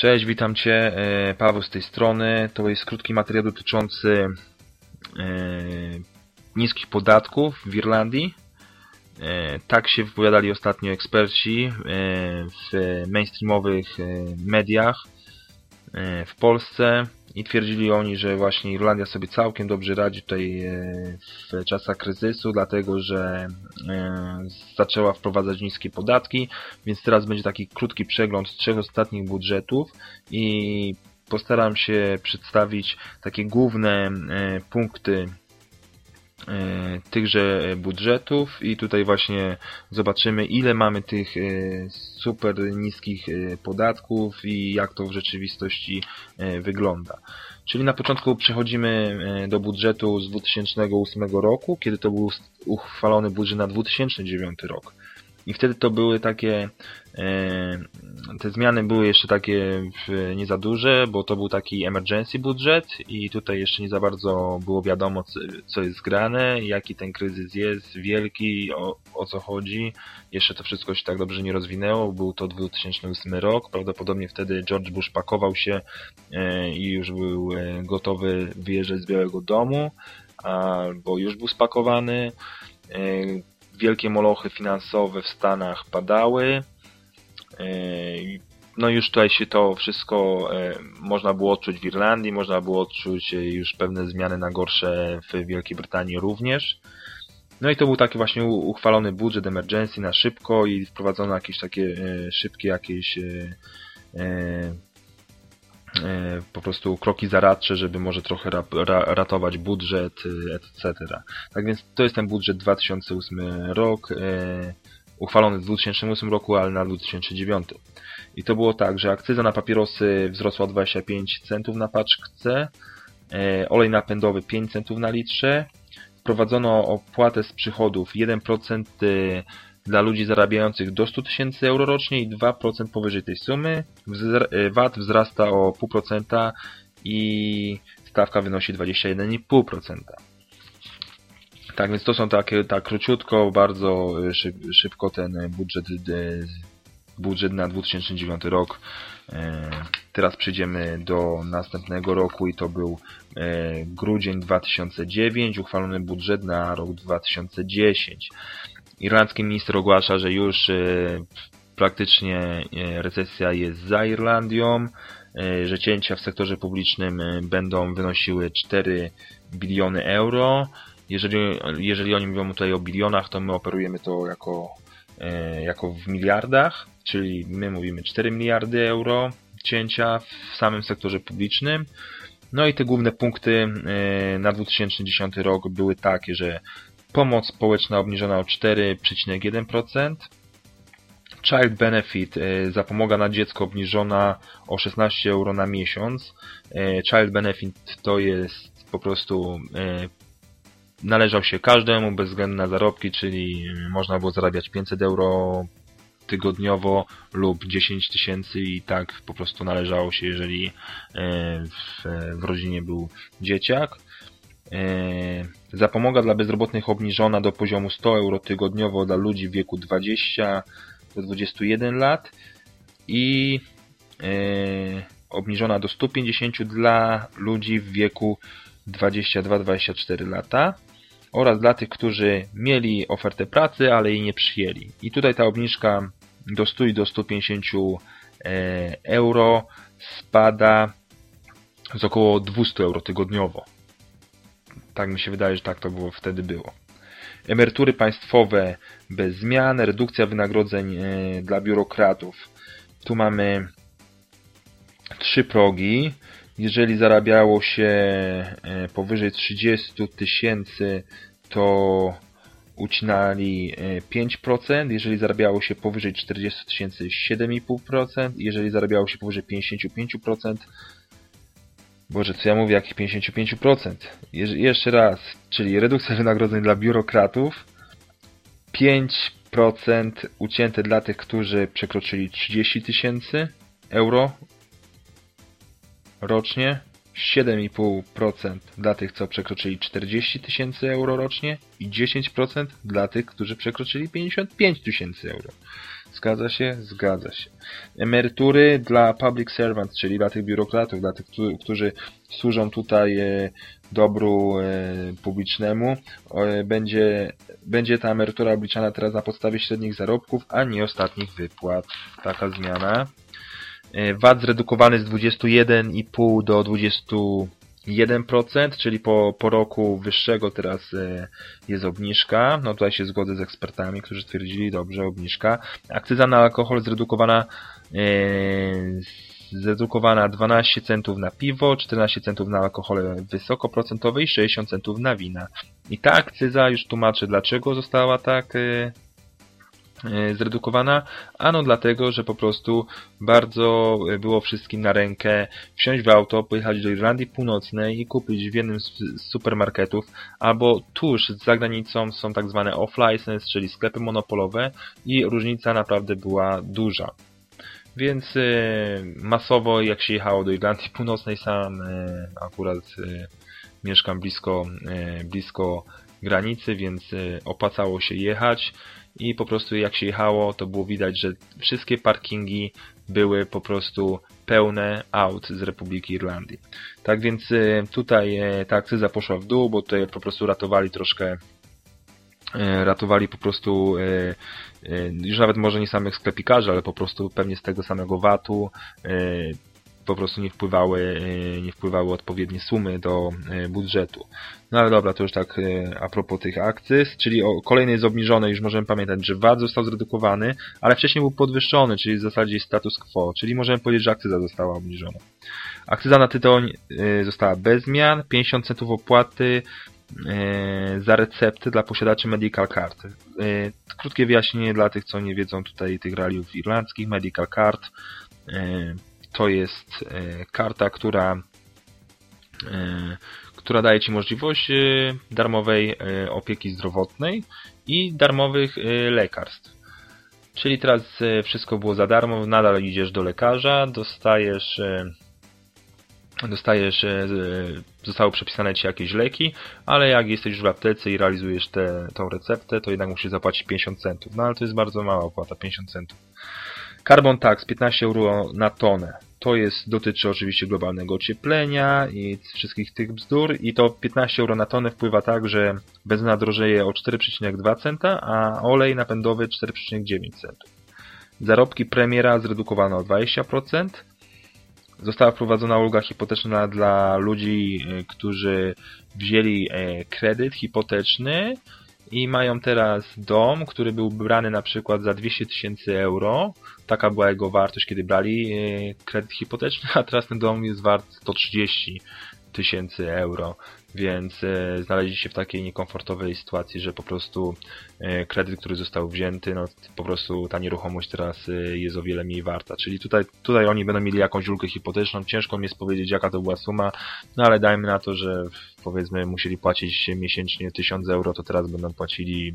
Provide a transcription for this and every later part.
Cześć, witam Cię, e, Paweł z tej strony. To jest krótki materiał dotyczący e, niskich podatków w Irlandii. E, tak się wypowiadali ostatnio eksperci w mainstreamowych mediach w Polsce i twierdzili oni, że właśnie Irlandia sobie całkiem dobrze radzi tutaj w czasach kryzysu, dlatego że zaczęła wprowadzać niskie podatki, więc teraz będzie taki krótki przegląd trzech ostatnich budżetów i postaram się przedstawić takie główne punkty tychże budżetów i tutaj właśnie zobaczymy ile mamy tych super niskich podatków i jak to w rzeczywistości wygląda. Czyli na początku przechodzimy do budżetu z 2008 roku, kiedy to był uchwalony budżet na 2009 rok. I wtedy to były takie, e, te zmiany były jeszcze takie nie za duże, bo to był taki emergency budżet i tutaj jeszcze nie za bardzo było wiadomo, co jest grane, jaki ten kryzys jest, wielki, o, o co chodzi. Jeszcze to wszystko się tak dobrze nie rozwinęło, był to 2008 rok, prawdopodobnie wtedy George Bush pakował się e, i już był e, gotowy wyjeżdżać z Białego Domu, albo już był spakowany wielkie molochy finansowe w Stanach padały. E, no już tutaj się to wszystko e, można było odczuć w Irlandii, można było odczuć e, już pewne zmiany na gorsze w Wielkiej Brytanii również. No i to był taki właśnie uchwalony budżet emergency na szybko i wprowadzono jakieś takie szybkie jakieś po prostu kroki zaradcze, żeby może trochę ratować budżet, etc. Tak więc to jest ten budżet 2008 rok, uchwalony w 2008 roku, ale na 2009. I to było tak, że akcyza na papierosy wzrosła 25 centów na paczce, olej napędowy 5 centów na litrze, wprowadzono opłatę z przychodów 1% dla ludzi zarabiających do 100 tysięcy euro rocznie i 2% powyżej tej sumy. E, VAT wzrasta o 0,5% i stawka wynosi 21,5%. Tak więc to są takie, tak króciutko, bardzo e, szybko ten budżet, e, budżet na 2009 rok. Teraz przejdziemy do następnego roku i to był grudzień 2009, uchwalony budżet na rok 2010. Irlandzki minister ogłasza, że już praktycznie recesja jest za Irlandią, że cięcia w sektorze publicznym będą wynosiły 4 biliony euro. Jeżeli, jeżeli oni mówią tutaj o bilionach, to my operujemy to jako, jako w miliardach, czyli my mówimy 4 miliardy euro cięcia w samym sektorze publicznym. No i te główne punkty na 2010 rok były takie, że Pomoc społeczna obniżona o 4,1%. Child Benefit, e, zapomoga na dziecko obniżona o 16 euro na miesiąc. E, Child Benefit to jest po prostu e, należał się każdemu bez względu na zarobki, czyli można było zarabiać 500 euro tygodniowo lub 10 tysięcy i tak po prostu należało się, jeżeli w, w rodzinie był dzieciak. E, zapomoga dla bezrobotnych obniżona do poziomu 100 euro tygodniowo dla ludzi w wieku 20 do 21 lat i e, obniżona do 150 dla ludzi w wieku 22-24 lata oraz dla tych, którzy mieli ofertę pracy, ale jej nie przyjęli. I tutaj ta obniżka do 100 i do 150 e, euro spada z około 200 euro tygodniowo. Tak mi się wydaje, że tak to było wtedy było. Emerytury państwowe bez zmian, redukcja wynagrodzeń e, dla biurokratów. Tu mamy trzy progi. Jeżeli zarabiało się e, powyżej 30 tysięcy, to ucinali 5%, e, jeżeli zarabiało się powyżej 40 tysięcy 7,5%, jeżeli zarabiało się powyżej 55%, Boże, co ja mówię, jakich 55%? Je jeszcze raz, czyli redukcja wynagrodzeń dla biurokratów, 5% ucięte dla tych, którzy przekroczyli 30 tysięcy euro rocznie, 7,5% dla tych, co przekroczyli 40 tysięcy euro rocznie i 10% dla tych, którzy przekroczyli 55 tysięcy euro. Zgadza się? Zgadza się. Emerytury dla public servants, czyli dla tych biurokratów, dla tych, którzy służą tutaj e, dobru e, publicznemu, będzie, będzie ta emerytura obliczana teraz na podstawie średnich zarobków, a nie ostatnich wypłat. Taka zmiana. E, VAT zredukowany z 21,5 do 21%, czyli po, po roku wyższego teraz e, jest obniżka. No tutaj się zgodzę z ekspertami, którzy stwierdzili, dobrze, obniżka. Akcyza na alkohol zredukowana e, zredukowana 12 centów na piwo, 14 centów na alkohole wysokoprocentowe i 60 centów na wina. I ta akcyza, już tłumaczę dlaczego została tak zredukowana? Ano dlatego, że po prostu bardzo było wszystkim na rękę wsiąść w auto, pojechać do Irlandii Północnej i kupić w jednym z supermarketów, albo tuż za granicą są tak zwane off-license, czyli sklepy monopolowe i różnica naprawdę była duża. Więc e, masowo jak się jechało do Irlandii Północnej, sam e, akurat mieszkam blisko, blisko granicy, więc opłacało się jechać i po prostu jak się jechało, to było widać, że wszystkie parkingi były po prostu pełne aut z Republiki Irlandii. Tak więc e, tutaj e, ta akcyza poszła w dół, bo tutaj po prostu ratowali troszkę e, ratowali po prostu już nawet może nie samych sklepikarzy, ale po prostu pewnie z tego samego VAT-u po prostu nie wpływały, e, nie wpływały odpowiednie sumy do e, budżetu. No ale dobra, to już tak e, a propos tych akcyz, czyli o, kolejny jest obniżony, już możemy pamiętać, że VAT został zredukowany, ale wcześniej był podwyższony, czyli w zasadzie status quo, czyli możemy powiedzieć, że akcyza została obniżona. Akcyza na tytoń została bez zmian, 50 centów opłaty za recepty dla posiadaczy Medical Card. Krótkie wyjaśnienie dla tych, co nie wiedzą tutaj tych realiów irlandzkich. Medical Card to jest e, karta, która e, która daje Ci możliwość e, darmowej opieki zdrowotnej i darmowych lekarstw. Czyli teraz wszystko było za darmo, nadal idziesz do lekarza, dostajesz dostajesz, zostały przepisane Ci jakieś leki, ale jak jesteś już w aptece i realizujesz tę receptę, to jednak musisz zapłacić 50 centów. No ale to jest bardzo mała opłata, 50 centów. Carbon Tax 15 euro na tonę. To jest, dotyczy oczywiście globalnego ocieplenia i wszystkich tych bzdur i to 15 euro na tonę wpływa tak, że benzyna drożeje o 4,2 centa, a olej napędowy 4,9 centów. Zarobki premiera zredukowano o 20%. Została wprowadzona ulga hipoteczna dla ludzi, e, którzy wzięli e, kredyt hipoteczny i mają teraz dom, który był brany na przykład za 200 tysięcy euro. Taka była jego wartość, kiedy brali e, kredyt hipoteczny, a teraz ten dom jest wart 130 tysięcy euro więc e, znaleźli się w takiej niekomfortowej sytuacji, że po prostu e, kredyt, który został wzięty, no po prostu ta nieruchomość teraz e, jest o wiele mniej warta. Czyli tutaj, tutaj oni będą mieli jakąś ulgę hipoteczną, ciężko mi jest powiedzieć jaka to była suma, no ale dajmy na to, że powiedzmy musieli płacić miesięcznie 1000 euro, to teraz będą płacili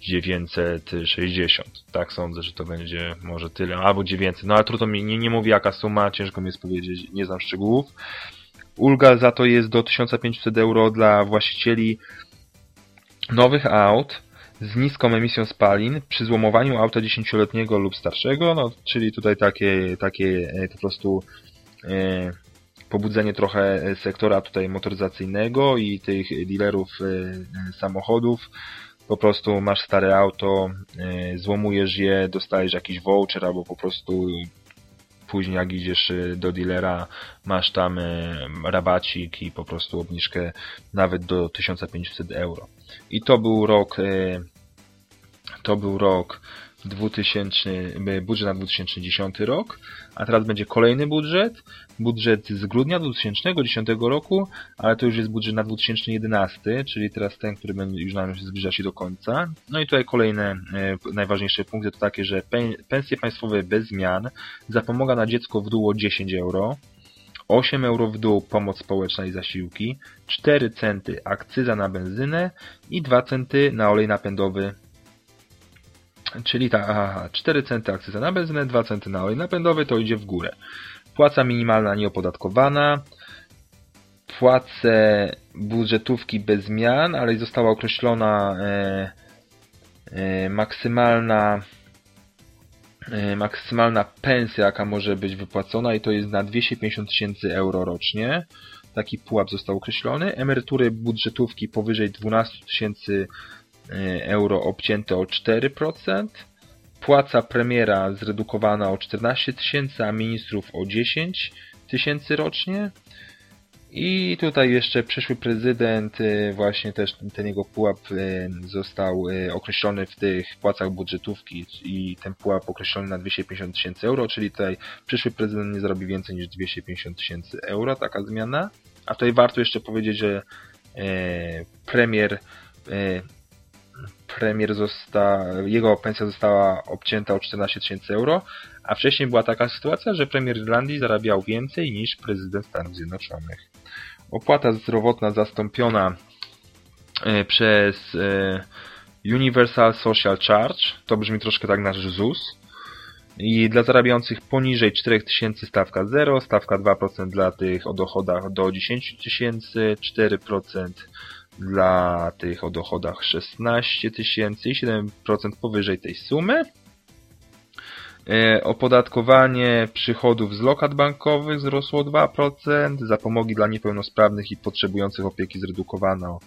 960. Tak sądzę, że to będzie może tyle, albo 900. No ale trudno mi, nie, nie mówię jaka suma, ciężko mi jest powiedzieć, nie znam szczegółów. Ulga za to jest do 1500 euro dla właścicieli nowych aut z niską emisją spalin przy złomowaniu auta 10-letniego lub starszego, no, czyli tutaj takie, takie e, po prostu e, pobudzenie trochę sektora tutaj motoryzacyjnego i tych dealerów e, samochodów. Po prostu masz stare auto, e, złomujesz je, dostajesz jakiś voucher albo po prostu później jak idziesz y, do dealera, masz tam y, rabacik i po prostu obniżkę nawet do 1500 euro. I to był rok y, to był rok 2000, budżet na 2010 rok, a teraz będzie kolejny budżet, budżet z grudnia 2010 roku, ale to już jest budżet na 2011, czyli teraz ten, który już nam zbliża się do końca. No i tutaj kolejne e, najważniejsze punkty to takie, że pensje państwowe bez zmian, zapomoga na dziecko w dół o 10 euro, 8 euro w dół pomoc społeczna i zasiłki, 4 centy akcyza na benzynę i 2 centy na olej napędowy Czyli ta, aha, 4 centy akcyza na benzynę, 2 centy na olej napędowy, to idzie w górę. Płaca minimalna nieopodatkowana, płace budżetówki bez zmian, ale została określona e, maksymalna maksymalna pensja, jaka może być wypłacona i to jest na 250 tysięcy euro rocznie. Taki pułap został określony. Emerytury budżetówki powyżej 12 tysięcy euro obcięte o 4%. Płaca premiera zredukowana o 14 tysięcy, a ministrów o 10 tysięcy rocznie. I tutaj jeszcze przyszły prezydent, y, właśnie też ten jego pułap y, został określony w tych płacach budżetówki i ten pułap określony na 250 tysięcy euro, czyli tutaj przyszły prezydent nie zrobi więcej niż 250 tysięcy euro, taka zmiana. A tutaj warto jeszcze powiedzieć, że premier premier został, jego pensja została obcięta o 14 tysięcy euro, a wcześniej była taka sytuacja, że premier Irlandii zarabiał więcej niż prezydent Stanów Zjednoczonych. Opłata zdrowotna zastąpiona e, przez e, Universal Social Charge, to brzmi troszkę tak nasz ZUS, i dla zarabiających poniżej 4000 stawka 0, stawka 2% dla tych o dochodach do 10 tysięcy, 4% dla tych o dochodach 16 tysięcy i 7% powyżej tej sumy. E, opodatkowanie przychodów z lokat bankowych wzrosło o 2%, zapomogi dla niepełnosprawnych i potrzebujących opieki zredukowano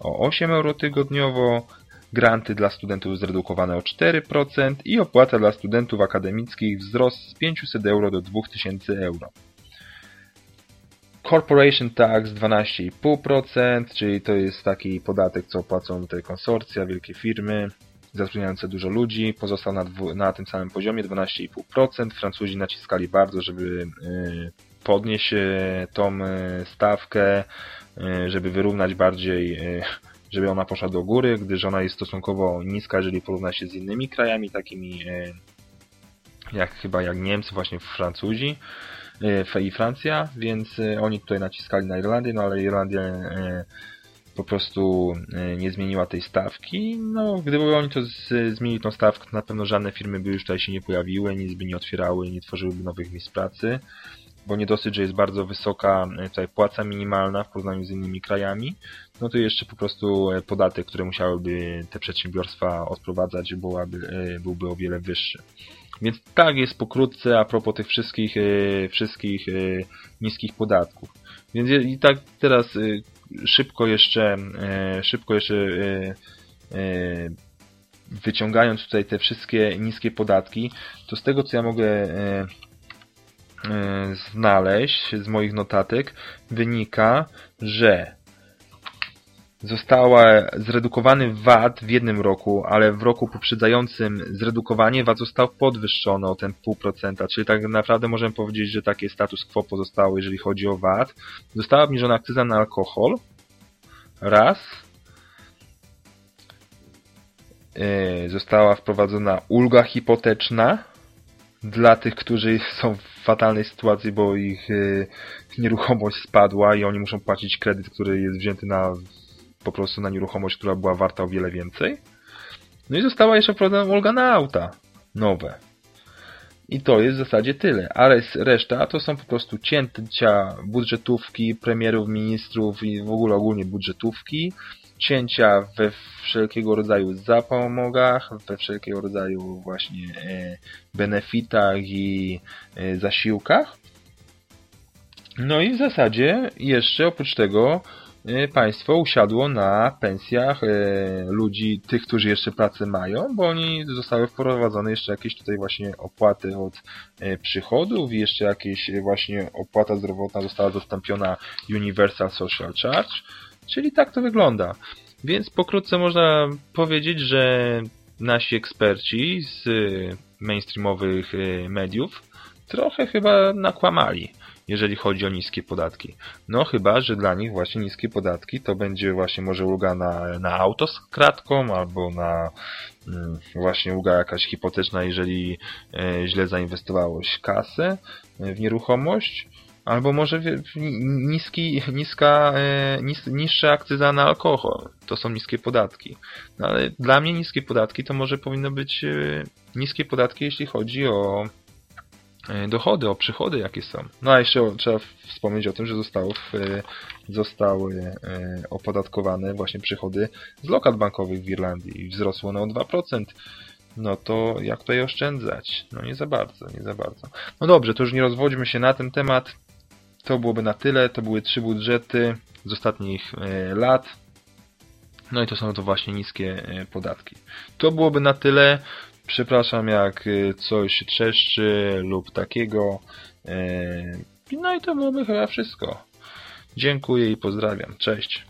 o 8 euro tygodniowo, granty dla studentów zredukowane o 4% i opłata dla studentów akademickich wzrost z 500 euro do 2000 euro. Corporation Tax 12,5%, czyli to jest taki podatek, co płacą te konsorcja, wielkie firmy zatrudniające dużo ludzi, pozostał na, na tym samym poziomie 12,5%. Francuzi naciskali bardzo, żeby y, podnieść y, tą y, stawkę, żeby wyrównać bardziej, żeby ona poszła do góry, gdyż ona jest stosunkowo niska, jeżeli porówna się z innymi krajami, takimi jak chyba jak Niemcy, właśnie Francuzi i Francja, więc oni tutaj naciskali na Irlandię, no ale Irlandia po prostu e, nie zmieniła tej stawki. No, gdyby oni to z, zmienili tą stawkę, to na pewno żadne firmy by już tutaj się nie pojawiły, nic by nie otwierały, nie tworzyłyby nowych miejsc pracy, bo nie dosyć, że jest bardzo wysoka e, tutaj płaca minimalna w porównaniu z innymi krajami, no to jeszcze po prostu e, podatek, które musiałyby te przedsiębiorstwa odprowadzać, byłaby, byłby o wiele wyższy. Więc tak jest pokrótce a propos tych wszystkich, wszystkich niskich podatków. Więc i tak teraz szybko jeszcze, e, szybko jeszcze e, e, wyciągając tutaj te wszystkie niskie podatki, to z tego co ja mogę znaleźć z moich notatek wynika, że została zredukowany VAT w jednym roku, ale w roku poprzedzającym zredukowanie VAT został podwyższony o ten pół procenta, czyli tak naprawdę możemy powiedzieć, że takie status quo pozostało, jeżeli chodzi o VAT. Została obniżona akcyza na alkohol, raz. Yy, została wprowadzona ulga hipoteczna dla tych, którzy są w fatalnej sytuacji, bo ich yy, nieruchomość spadła i oni muszą płacić kredyt, który jest wzięty na po prostu na nieruchomość, która była warta o wiele więcej. No i została jeszcze wprowadzona ulga na auta nowe. I to jest w zasadzie tyle. A reszta to są po prostu cięcia budżetówki, premierów, ministrów i w ogóle ogólnie budżetówki. Cięcia we wszelkiego rodzaju zapomogach, we wszelkiego rodzaju właśnie e, benefitach i e, zasiłkach. No i w zasadzie jeszcze oprócz tego państwo usiadło na pensjach e, ludzi, tych, którzy jeszcze pracę mają, bo oni zostały wprowadzone jeszcze jakieś tutaj właśnie opłaty od e, przychodów i jeszcze jakieś właśnie opłata zdrowotna została zastąpiona Universal Social Charge, czyli tak to wygląda. Więc pokrótce można powiedzieć, że nasi eksperci z mainstreamowych mediów trochę chyba nakłamali jeżeli chodzi o niskie podatki. No chyba, że dla nich właśnie niskie podatki to będzie właśnie może ulga na, na auto z kratką albo na mm, właśnie ulga jakaś hipoteczna, jeżeli e, źle zainwestowałeś kasę e, w nieruchomość. Albo może niski, niska, e, nis, niższa akcyza na alkohol. To są niskie podatki. No ale dla mnie niskie podatki to może powinno być niskie podatki, jeśli chodzi o e, dochody, o przychody jakie są. No a jeszcze trzeba wspomnieć o tym, że zostało w, e, zostały e, opodatkowane właśnie przychody z lokat bankowych w Irlandii i wzrosło one o 2%. No to jak tutaj oszczędzać? No nie za bardzo, nie za bardzo. No dobrze, to już nie rozwodźmy się na ten temat. To byłoby na tyle. To były trzy budżety z ostatnich lat. No i to są to właśnie niskie podatki. To byłoby na tyle. Przepraszam jak y, coś trzeszczy lub takiego. Y, no i to byłoby chyba wszystko. Dziękuję i pozdrawiam. Cześć.